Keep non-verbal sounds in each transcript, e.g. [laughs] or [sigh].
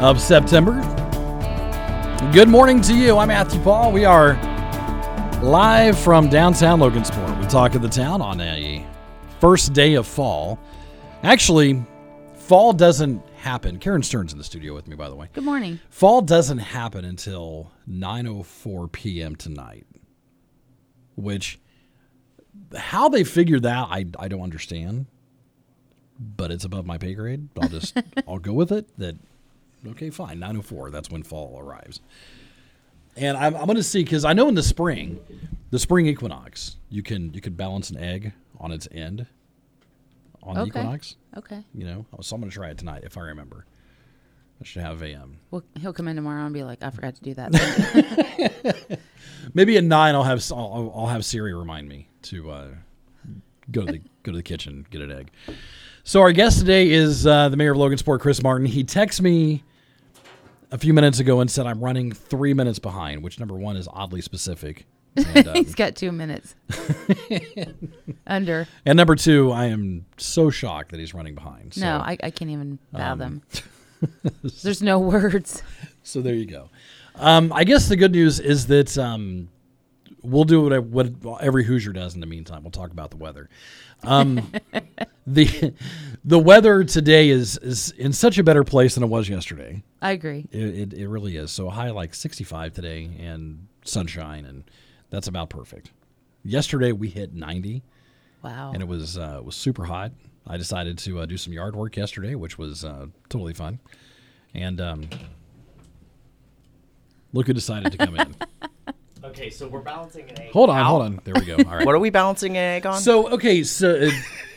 of September. Good morning to you. I'm Matthew Paul. We are live from downtown Logansport We Talk of the Town on a first day of fall. Actually, fall doesn't happen. Karen Stern's in the studio with me, by the way. Good morning. Fall doesn't happen until 9:04 p.m. tonight, which how they figured that I I don't understand, but it's above my pay grade. I'll just [laughs] I'll go with it. That okay, fine. 9:04. That's when fall arrives. And I'm, I'm going to see because I know in the spring, the spring equinox, you can you can balance an egg on its end on the equinox. Okay. You know, so I'm going to try it tonight if I remember. I should have a um, Well, he'll come in tomorrow and be like, I forgot to do that. [laughs] Maybe at nine, I'll have I'll, I'll have Siri remind me to uh, go to the go to the kitchen get an egg. So our guest today is uh, the mayor of Logansport, Chris Martin. He texts me a few minutes ago and said I'm running three minutes behind, which number one is oddly specific, [laughs] and, um, He's got two minutes. [laughs] Under. and number two, I am so shocked that he's running behind. So, No, I, I can't even fathom. [laughs] There's no words. So there you go. Um, I guess the good news is that um, we'll do what, what every Hoosier does in the meantime. We'll talk about the weather. Um, [laughs] the the weather today is is in such a better place than it was yesterday. I agree. It, it, it really is. So high like 65 today and sunshine, and that's about perfect. Yesterday we hit 90, Wow. and it was uh, it was super hot. I decided to uh, do some yard work yesterday, which was uh, totally fun. And um, look who decided to come in. [laughs] Okay, so we're balancing an egg. Hold on, Ow. hold on. There we go. [laughs] All right. What are we balancing an egg on? So okay, so uh,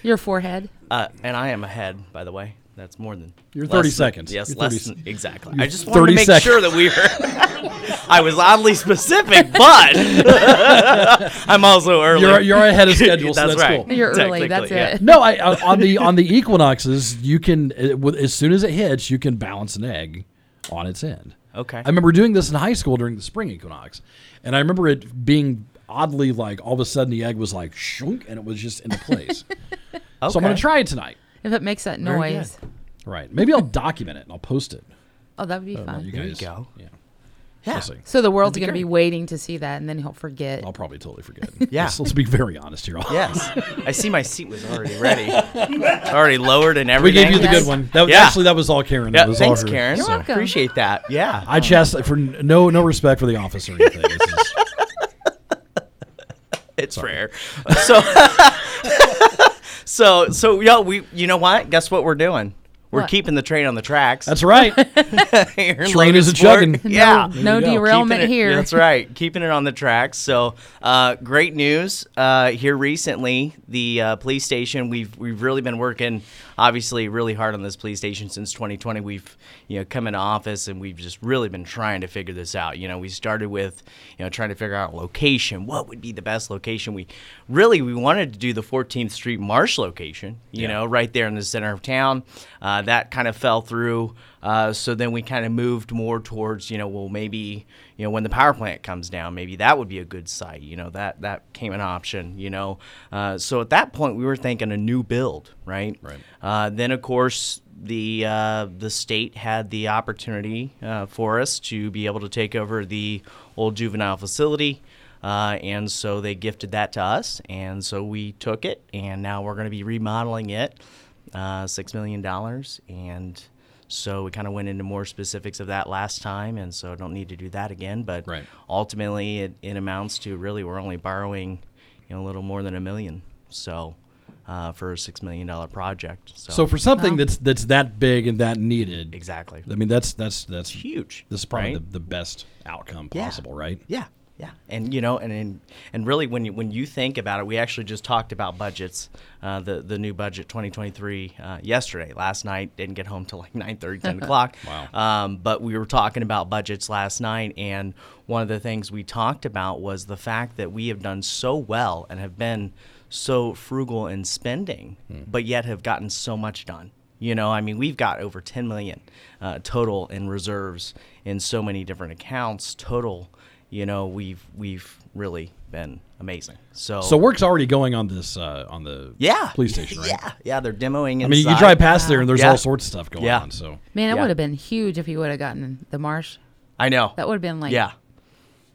Your forehead. uh, and I am ahead, by the way. That's more than. You're less 30 than- seconds. Yes, You're less 30 than, exactly. I just wanted 30 to make seconds. sure that we were. [laughs] I was oddly specific, [laughs] but I'm also early. you're you're ahead of schedule, so That's that's right. cool. You're early. That's Technically, yeah. it. No, I uh, on the on the equinoxes, you can uh, with- as soon as it hits, you can balance an egg on its end. Okay. I remember doing this in high school during the spring equinox, and I remember it being oddly like all of a sudden the egg was like shunk and it was just into place. [laughs] So I'm going to try it tonight. If it makes that noise. Right? Maybe I'll document it and I'll post it. Oh, that would be I don't know, fun. you There you guys, go. Yeah. Yeah. We'll see. So the world's going to be waiting to see that, and then he'll forget. I'll probably totally forget. [laughs] Yeah. Let's, let's be very honest here. [laughs] Yes. I see my seat was already ready. [laughs] already lowered and everything. We everything. gave you the Yes. good one. That was, Yeah. Actually, that was all Karen. Yeah, That was thanks, all her, Karen. You're so. welcome. Appreciate that. Yeah. I just for no no respect for the office or anything. This is- It's rare. So, so, so, yo, we, you know what? Guess what we're doing? We're What? keeping the train on the tracks. that's right. [laughs] Train is a chugging. Yeah. No, no derailment it- here. That's right. Keeping it on the tracks. So, uh, great news uh, here recently. The uh, police station. We've we've really been working, obviously, really hard on this police station since 2020. We've you know come into office and we've just really been trying to figure this out. You know, we started with you know trying to figure out location. What would be the best location? We really we wanted to do the 14th Street Marsh location. You know, right there in the center of town. Uh, that kind of fell through. Uh, so then we kind of moved more towards, you know, well, maybe, you know, when the power plant comes down, maybe that would be a good site. You know, that that came an option. You know, uh, so at that point we were thinking a new build, right? Right. Uh, then of course the uh, the state had the opportunity uh, for us to be able to take over the old juvenile facility. Uh, and so they gifted that to us, and so we took it, and now we're going to be remodeling it, uh, six million dollars, and so we kind of went into more specifics of that last time, and so I don't need to do that again. But Right. ultimately, it, it amounts to really we're only borrowing, you know, a little more than a million, so uh, for a six million dollar project. So, So for something Wow. that's that's that big and that needed, exactly, I mean that's that's that's huge. This is probably right? the, the best outcome Yeah. possible, right? Yeah. Yeah, and you know, and and, and really, when you when you think about it, we actually just talked about budgets, uh, the the new budget 2023 uh, yesterday. Last night didn't get home till like [laughs] 9:30, 10 [laughs] o'clock. Wow. Um, but we were talking about budgets last night, and one of the things we talked about was the fact that we have done so well and have been so frugal in spending, but yet have gotten so much done. You know, I mean, we've got over 10 million uh, total in reserves in so many different accounts. Total, you know, we've we've really been amazing. So, So work's already going on this uh, on the yeah, police station, right? Yeah, yeah, they're demoing. I mean, you drive past there and there's Yeah. all sorts of stuff going Yeah. on. So Man, it Yeah. would have been huge if you would have gotten the marsh. I know. That would have been like, yeah,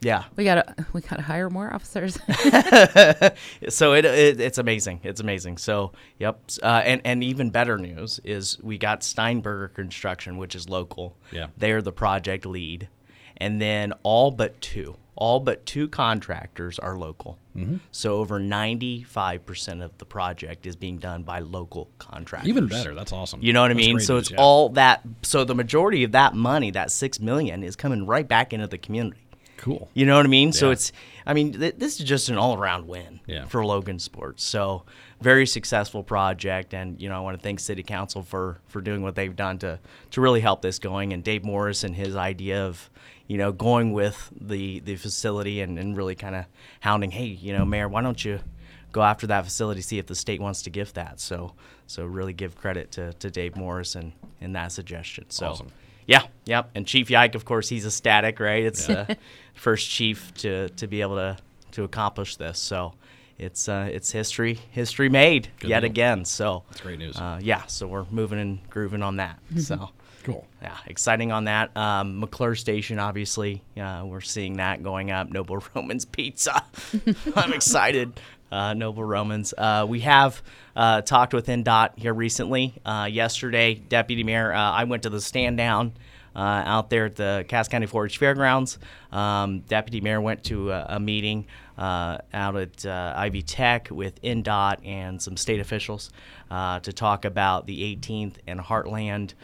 yeah. we gotta we gotta hire more officers. [laughs] so it, it it's amazing. It's amazing. So yep. Uh, and and even better news is we got Steinberger Construction, which is local. Yeah. They're the project lead, and then all but two, all but two contractors are local. Mm-hmm. So over ninety five percent of the project is being done by local contractors. even better. That's awesome. You know what I mean? So news, it's yeah. all that. So the majority of that money, that six million, is coming right back into the community. Cool. You know what I mean? So it's, I mean, th- this is just an all around win Yeah. for Logansport. So very successful project, and you know I want to thank City Council for for doing what they've done to to really help this going, and Dave Morris and his idea of you know going with the the facility and, and really kind of hounding, hey, you know, Mayor, why don't you go after that facility, see if the state wants to give that. So so really give credit to, to Dave Morris and, and that suggestion. So. Awesome. Yeah, yep. And Chief Yike, of course, he's ecstatic, right? It's uh, [laughs] first chief to, to be able to, to accomplish this. So it's uh, it's history history made Good yet deal. again. So That's great news. Uh, yeah, so we're moving and grooving on that. So Cool. yeah, exciting on that. Um, McClure Station, obviously, uh, we're seeing that going up. Noble [laughs] Romans Pizza. [laughs] I'm excited. Uh, Noble Romans. Uh, we have uh, talked with INDOT here recently. Uh, yesterday, Deputy Mayor, uh, I went to the stand down uh, out there at the Cass County 4-H Fairgrounds. Um, Deputy Mayor went to a, a meeting out at Ivy Tech with INDOT and some state officials to talk about the 18th and Heartland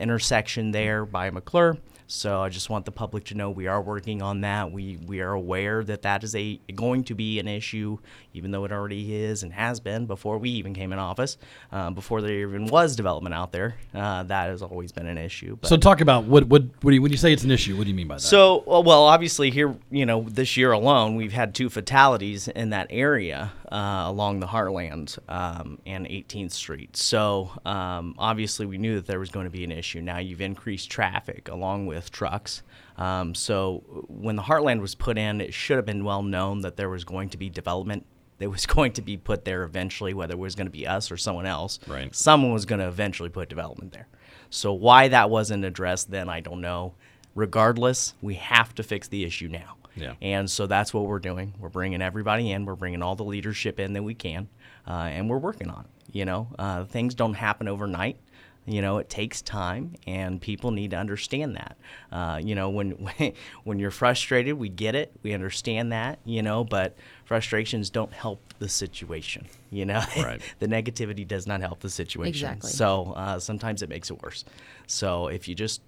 intersection there by McClure. So I just want the public to know we are working on that. We we are aware that that is a going to be an issue, even though it already is and has been before we even came in office, uh, before there even was development out there. Uh, that has always been an issue. But So talk about what what what do you, when you say it's an issue, what do you mean by that? so, well, well, obviously, here, you know, this year alone, we've had two fatalities in that area uh, along the Heartland um, and 18th Street. So, um, obviously, we knew that there was going to be an issue. Now, you've increased traffic along with trucks. Um, so, when the Heartland was put in, it should have been well known that there was going to be development that was [laughs] going to be put there eventually, whether it was going to be us or someone else. Right. Someone was going to eventually put development there. So, why that wasn't addressed then, I don't know regardless, we have to fix the issue now. Yeah. And so that's what we're doing. We're bringing everybody in. We're bringing all the leadership in that we can, uh, and we're working on it. You know, uh, things don't happen overnight. You know, it takes time, and people need to understand that. Uh, you know, [laughs] when when you're frustrated, we get it, we understand that. You know, but frustrations don't help the situation. You know, [laughs] Right. the negativity does not help the situation. Exactly. So uh, sometimes it makes it worse. So if you just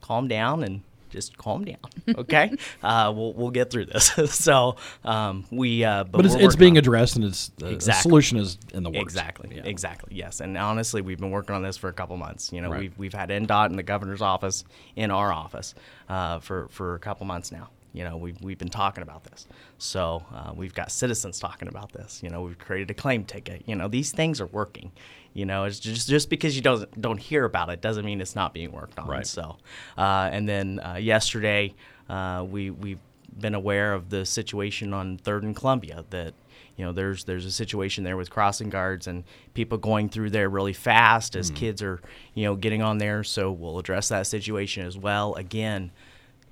calm down and just calm down, [laughs] okay? uh, we'll we'll get through this. [laughs] so um, we, uh, but, but it's, it's being addressed and it's the, the Exactly. solution is in the works. Exactly. Yeah. Exactly. Yes. And honestly, we've been working on this for a couple months. You know, Right. we've we've had INDOT in the governor's office, in our office, uh, for for a couple months now. You know, we've we've been talking about this. So uh, we've got citizens talking about this. You know, we've created a claim ticket. You know, these things are working. You know, it's just just because you don't don't hear about it doesn't mean it's not being worked on. Right. So, uh, and then uh, yesterday, uh, we we've been aware of the situation on Third and Columbia that you know there's there's a situation there with crossing guards and people going through there really fast as kids are you know getting on there. So we'll address that situation as well. Again,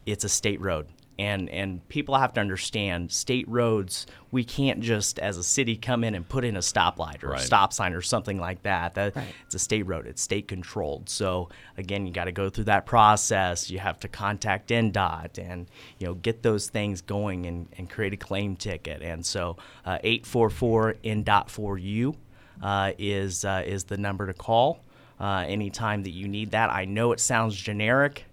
it's a state road. And, and people have to understand state roads we can't just as a city come in and put in a stoplight or Right. a stop sign or something like that. That Right. it's a state road. It's state controlled. So again you got to go through that process. You have to contact INDOT and you know get those things going and, and create a claim ticket. And so uh, 844 INDOT for you uh, is uh, is the number to call uh, anytime that you need that. I know it sounds generic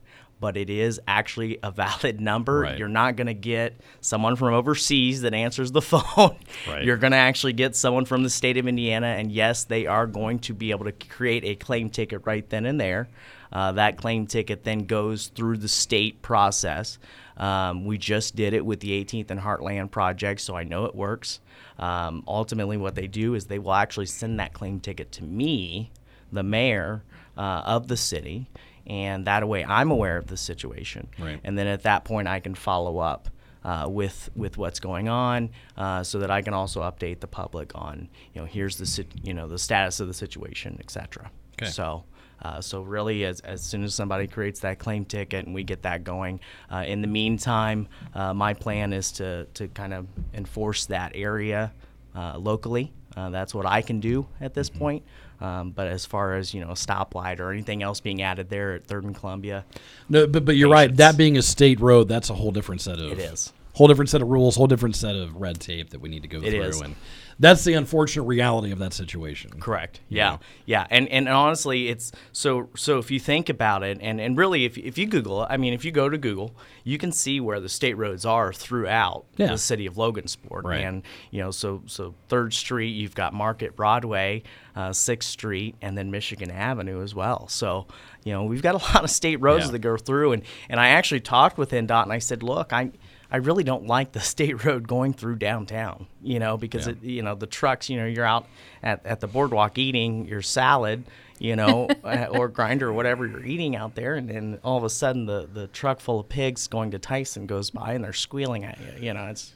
but it is actually a valid [laughs] number. Right. You're not going to get someone from overseas that answers the [laughs] phone. Right. You're going to actually get someone from the state of Indiana, and yes, they are going to be able to create a claim ticket right then and there. Uh, that claim ticket then goes through the state process. Um, we just did it with the 18th and Heartland project, so I know it works. Um, ultimately, what they do is they will actually send that claim ticket to me, the mayor uh, of the city, and that way I'm aware of the situation. Right. And then at that point, I can follow up. Uh, with with what's going on, uh, so that I can also update the public on you know here's the sit- you know the status of the situation, etc. Okay. So. Uh, so really, as, as soon as somebody creates that claim ticket and we get that going, uh, in the meantime, uh, my plan is to, to kind of enforce that area uh, locally. Uh, that's what I can do at this point. Um, but as far as you know, a stoplight or anything else being added there at Third and Columbia, No, but but you're right. That being a state road, that's a whole different set of It is. Whole different set of rules, whole different set of red tape that we need to go It through, is. and that's the unfortunate reality of that situation. Correct. Yeah. Yeah. And and honestly, it's so so if you think about it, and and really, if if you Google, it, I mean, if you go to Google, you can see where the state roads are throughout Yeah. the city of Logansport. Right. And you know, so so Third Street, you've got Market Broadway, uh, Sixth Street, and then Michigan Avenue as well. So you know, we've got a lot of state roads Yeah. that go through, and and I actually talked with INDOT, and I said, look, I. I really don't like the [laughs] state road going through downtown, you know, because Yeah. it, you know the trucks. You know, you're out at, at the boardwalk eating your salad, you know, uh, [laughs] or grinder or whatever you're eating out there, and then all of a sudden the the truck full of pigs going to Tyson goes by and they're squealing at you. You know, it's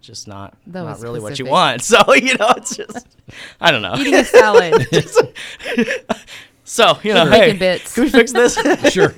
just not That not was really what you want. [laughs] So you know, it's just I don't know. Eating a salad. So you know, With hey, bits. can we fix this? Sure.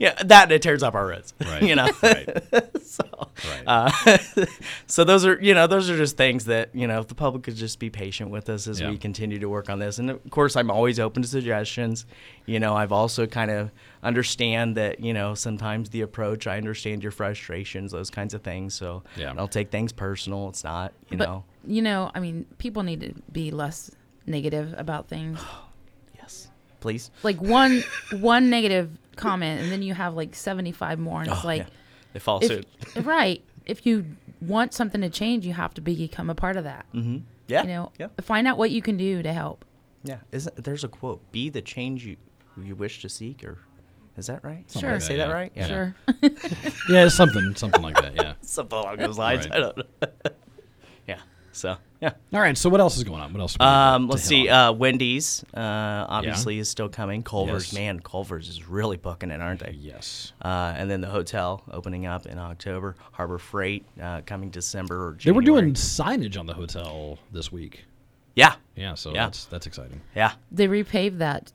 So yeah, that it tears up our roads. [laughs] Right. You know. Right. [laughs] so Right. uh, [laughs] so those are you know those are just things that you know if the public could just be patient with us as Yeah. we continue to work on this and of course i'm always open to suggestions you know i've also kind of understand that you know sometimes the approach i understand your frustrations those kinds of things so Yeah. I don't take things personal it's not you but know you know, I mean, people need to be less negative about things. [sighs] yes please Like one one negative comment, and then you have like seventy five more, and it's Oh, like, yeah. they fall if, suit [laughs] right? If you want something to change, you have to become a part of that. mm-hmm. yeah You know, yeah find out what you can do to help. yeah isn't there's a quote be the change you you wish to seek or is that right Something Did I like say that, that yeah. right Sure. [laughs] yeah, something something like that. Yeah. [laughs] something along those lines. Right. I don't know. Yeah. So yeah. All right. So what else is going on? What else? do we need Um, let's see. Uh, Wendy's uh, obviously is still coming. Culver's, Yes. man, Culver's is really booking it, aren't they? yes. Uh, and then the hotel opening up in October. Harbor Freight uh, coming December or They were doing signage on the hotel this week. Yeah. Yeah. So Yeah. that's that's exciting. Yeah. They repaved that,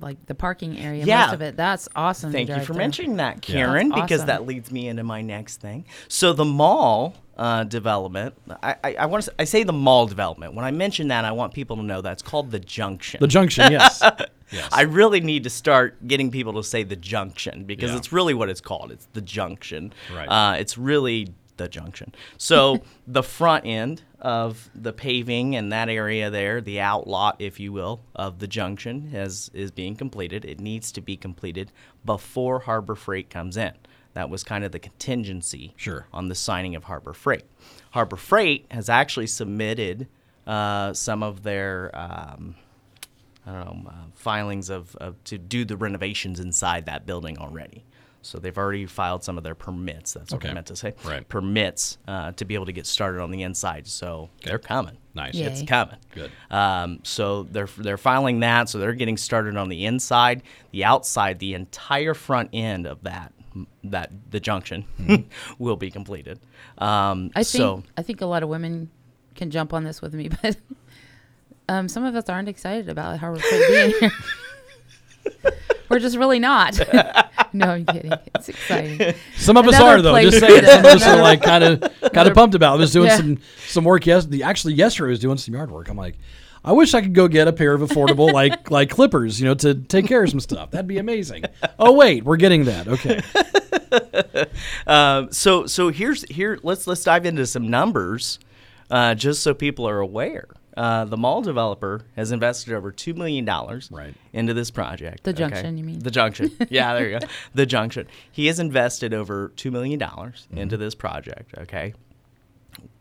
like the parking area. Yeah. Most of it. That's awesome. Thank you for through. mentioning that, Karen, That's because awesome. that leads me into my next thing. So the mall uh, development, I, I, I want to, I say the mall development. When I mention that, I want people to know that's called the Junction. The junction. [laughs] Yes. yes. I really need to start getting people to say the junction because Yeah. it's really what it's called. It's the junction. Right. Uh, it's really the junction. So [laughs] the front end of the paving and that area there, the outlot, if you will, of the junction has is being completed. It needs to be completed before Harbor Freight comes in. That was kind of the contingency Sure. on the signing of Harbor Freight. Harbor Freight has actually submitted uh, some of their um, I don't know, uh, filings of, of to do the renovations inside that building already. So they've already filed some of their permits. That's what I meant to say. Right. Permits uh, to be able to get started on the inside. So they're coming. Nice. Yeah. It's Yay. coming. Good. Um, so they're they're filing that. So they're getting started on the inside, the outside, the entire front end of that that the junction [laughs] will be completed. Um, I think so I think a lot of women can jump on this with me, [laughs] but um, some of us aren't excited about Harbor Freight being here. [laughs] We're just really not. [laughs] no, I'm kidding. It's exciting. Some of us are though. Just saying. Some of us are like kind of kind of pumped about. it. I was doing Yeah. some some work yesterday. Actually, yesterday I was doing some yard work. I'm like, I wish I could go get a pair of affordable [laughs] like like clippers, you know, to take care of some stuff. That'd be amazing. Oh wait, we're getting that. Okay. [laughs] Um, so so here's here let's let's dive into some numbers, uh, just so people are aware. Uh, the mall developer has invested over two million dollars Right. into this project. The okay? junction, you mean? The junction. [laughs] Yeah, there you go. The junction. He has invested over two million dollars Mm-hmm. into this project. Okay.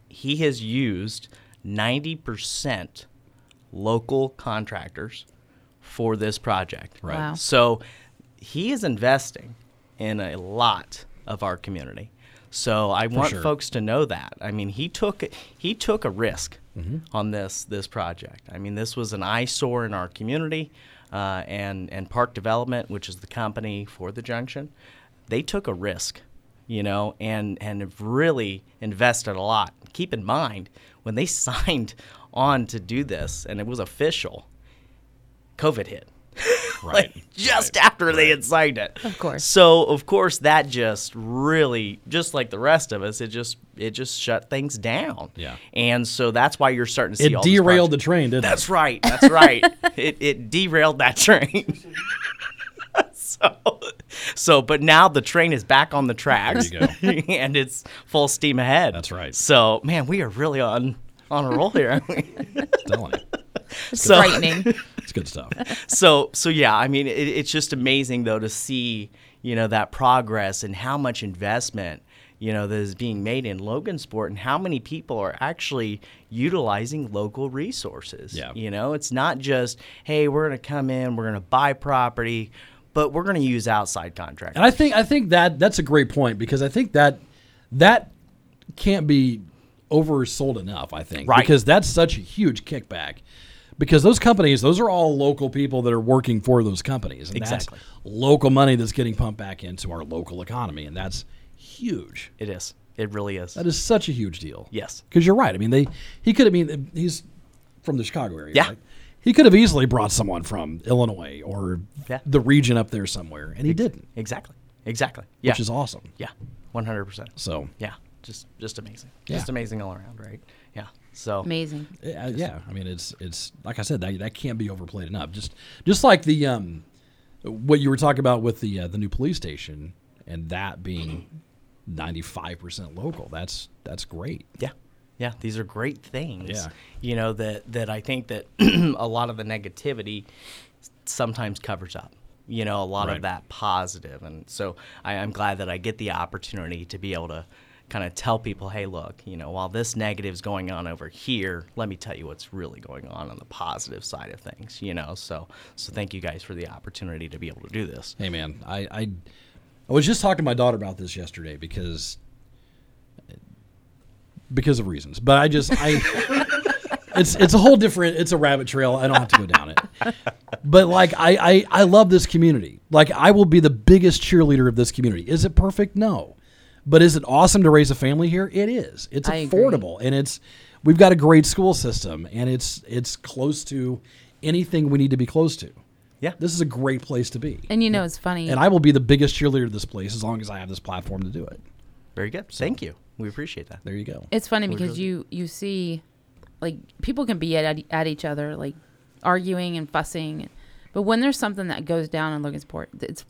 He has used ninety percent local contractors for this project. Right. Wow. So he is investing in a lot of our community. So I want sure. folks to know that. I mean, he took he took a risk Mm-hmm. on this this project. I mean, this was an eyesore in our community, uh, and and Park Development, which is the company for the junction, they took a risk, you know, and and have really invested a lot. Keep in mind when they [laughs] signed on to do this, and it was official. COVID hit. Right. like just after they had signed it. Of course. So of course that just really, just like the rest of us, it just it just shut things down. Yeah. And so that's why you're starting to see It all this derailed the train, didn't That's it? right. That's right. [laughs] it it derailed that train. [laughs] so so but now the train is back on the tracks. There you go. [laughs] and it's full steam ahead. That's right. So man, we are really on on a roll here, aren't we? Telling you. so, Frightening. It's good stuff. [laughs] so so yeah i mean it, it's just amazing though to see you know that progress and how much investment you know that is being made in logansport and how many people are actually utilizing local resources Yeah. you know it's not just hey we're going to come in we're going to buy property but we're going to use outside contractors And I think I think that that's a great point because I think that that can't be oversold enough. I think Right. because that's such a huge kickback. Because those companies, those are all local people that are working for those companies, and Exactly. that's local money that's getting pumped back into our local economy, and that's huge. it is it really is That is such a huge deal. yes Because you're right. I mean, they he could have been he's from the Chicago area. Yeah. right? He could have easily brought someone from Illinois or Yeah. the region up there somewhere, and he didn't, exactly exactly yeah which is awesome. yeah 100% So yeah just just amazing Yeah. just amazing all around right yeah so Amazing. Uh, yeah, I mean it's it's like I said that that can't be overplayed enough. Just just like the um, what you were talking about with the uh, the new police station and that being ninety five percent local. That's that's great. Yeah. Yeah, these are great things. Yeah. You know that that I think that [clears throat] a lot of the negativity sometimes covers up. You know, a lot Right. of that positive, and so I, I'm glad that I get the opportunity to be able to kind of tell people, hey, look, you know, while this negative is going on over here, let me tell you what's really going on on the positive side of things. You know, so so thank you guys for the opportunity to be able to do this. Hey man, I I, I was just talking to my daughter about this yesterday because because of reasons, but I just I. [laughs] It's it's a whole different. It's a rabbit trail. I don't have to go down it. But like I, I I love this community. Like I will be the biggest cheerleader of this community. Is it perfect? No. But is it awesome to raise a family here? It is. It's I agree. affordable and it's we've got a great school system and it's it's close to anything we need to be close to. Yeah. This is a great place to be. And you know, it's funny. And I will be the biggest cheerleader of this place as long as I have this platform to do it. Very good. Thank you. We appreciate that. There you go. It's funny because you you see, like people can be at at each other like arguing and fussing, but when there's something that goes down in Logansport, it's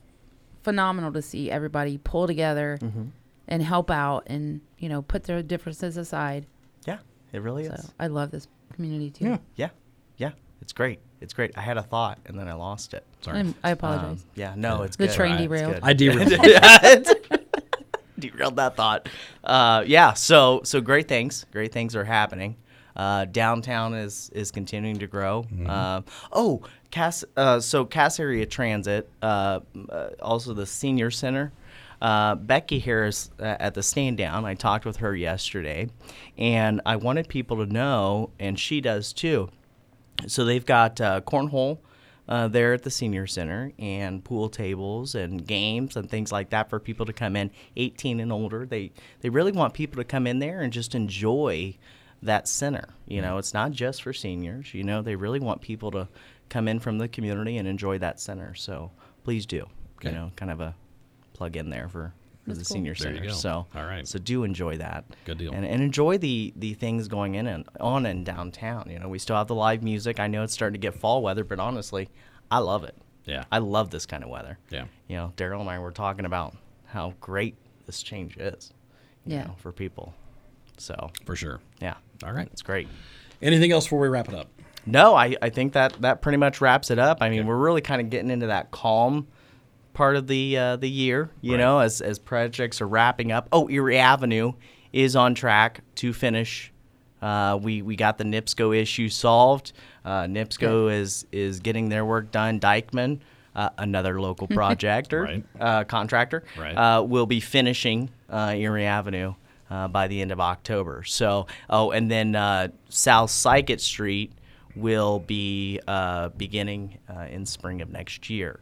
phenomenal to see everybody pull together Mm-hmm. And help out and you know put their differences aside. Yeah, it really So is. I love this community too. Yeah, yeah, yeah. it's great. It's great. I had a thought and then I lost it. Sorry. I'm- I Um, apologize. yeah, no, it's The good. train It's derailed. I derailed. [laughs] [laughs] derailed that thought. Uh, yeah, so so great things. Great things are happening. Uh, downtown is is continuing to grow. Uh, oh, Cass. Uh, so Cass Area Transit, uh, uh, also the senior center. Uh, Becky Harris uh, at the stand down. I talked with her yesterday, and I wanted people to know, and she does too. So they've got uh, cornhole uh, there at the senior center and pool tables and games and things like that for people to come in 18 and older. They they really want people to come in there and just enjoy that center. You know, it's not just for seniors. You know, they really want people to come in from the community and enjoy that center. So please do. Okay. You know, kind of a plug in there for. For the cool. senior There you center, go. so All right. so do enjoy that. Good deal. And, and enjoy the the things going in and on in downtown. You know, we still have the live music. I know it's starting to get fall weather, but honestly, I love it. Yeah. I love this kind of weather. Yeah. You know, Daryl and I were talking about how great this change is. You Yeah. know, for people. So For sure. yeah, All right. it's great. Anything else before we wrap it up? No, I, I think that that pretty much wraps it up. I mean, we're really kind of getting into that calm part of the uh, the year, you know, as as projects are wrapping up. Oh, Erie Avenue is on track to finish. Uh, we we got the NIPSCO issue solved. Uh, NIPSCO is is getting their work done. Dykeman, uh, another local [laughs] projector Right. uh, contractor, Right. uh, will be finishing uh, Erie Avenue uh, by the end of October. So, oh, and then uh, South Cicott Street will be uh, beginning uh, in spring of next year.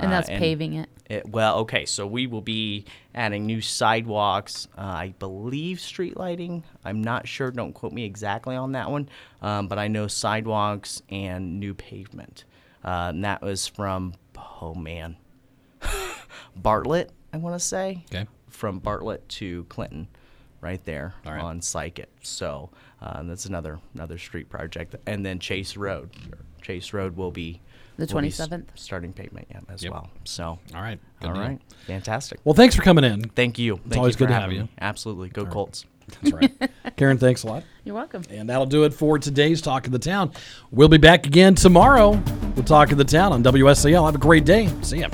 And Uh, that's paving it. it- well, okay, so we will be adding new sidewalks. Uh, I believe street lighting. I'm not sure. Don't quote me exactly on that one, um, but I know sidewalks and new pavement. Uh, and that was from oh man, [laughs] Bartlett. I want to say Okay. from Bartlett to Clinton, right there All right. on Cicott. So uh, that's another another street project, and then Chase Road. Chase Road will be The will be 27th? starting pavement yeah, as Yep. well. So All right. Good all deal. right, fantastic. Well, thanks for coming in. Thank you. Thank always you good to have you. me. Absolutely, go Colts. That's right. [laughs] Karen, thanks a lot. You're welcome. And that'll do it for today's Talk of the Town. We'll be back again tomorrow with Talk of the Town on WSAL. Have a great day. See ya.